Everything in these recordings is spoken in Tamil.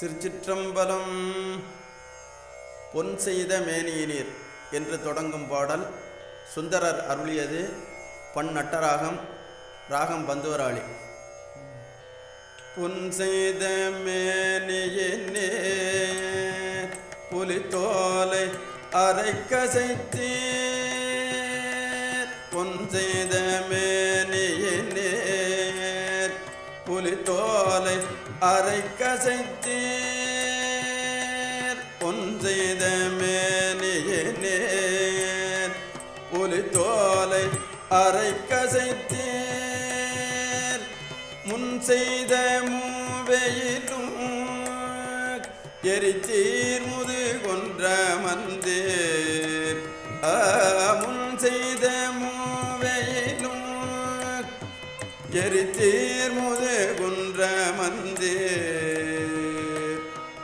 திருச்சிற்றம்பலம். பொன் செய்த மேனியினீர் என்று தொடங்கும் பாடல் சுந்தரர் அருளியது பண் நட்டராகம் ராகம் பந்துவராளி. புன் செய்த மேனியினே புலித்தோலை அரைக்கசைத்தீர். பொன் செய்த மேனியினே புலி தோலை அரை புலித்தோலை அரைக்கசைத்தீர் பொன் புலி தோலை அரை கசைத்தீர் முன் செய்த மூவையிலும் எரித்தீர் முது கொன்ற மந்தேர் முன் செய்த எரித்தீர் முது குன்ற மந்தே.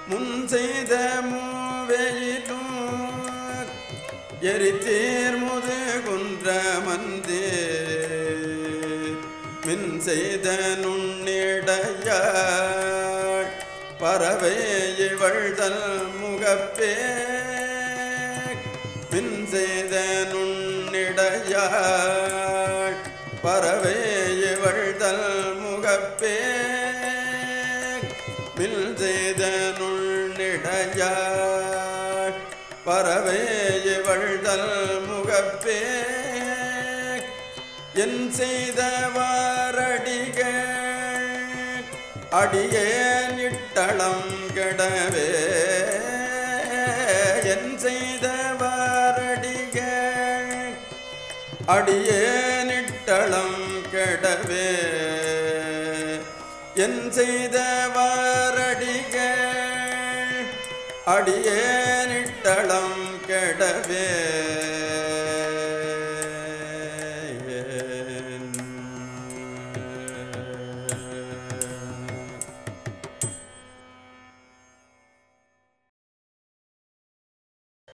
முன் செய்த மூவெயிலும் எரித்தீர் முது குன்ற மந்தே. மின் செய்த நுண்ணிடையாள் பறவை இவழ்தல் முகப்பே. மின் செய்த நுண்ணிடையாள் பறவை முகப்பே மில் செய்த நுண்ணிடையாள் பறவை இவள் தல் முகப்பே என் செய்தவாரடிகள் அடியேன் இட்டளம் கெடவே. என் செய்தவாரடிகள் அடியேன் இட்டளம் கெடவே. என் செய்தவாரடிகள் அடியேன் இட்டளம் கெடவே.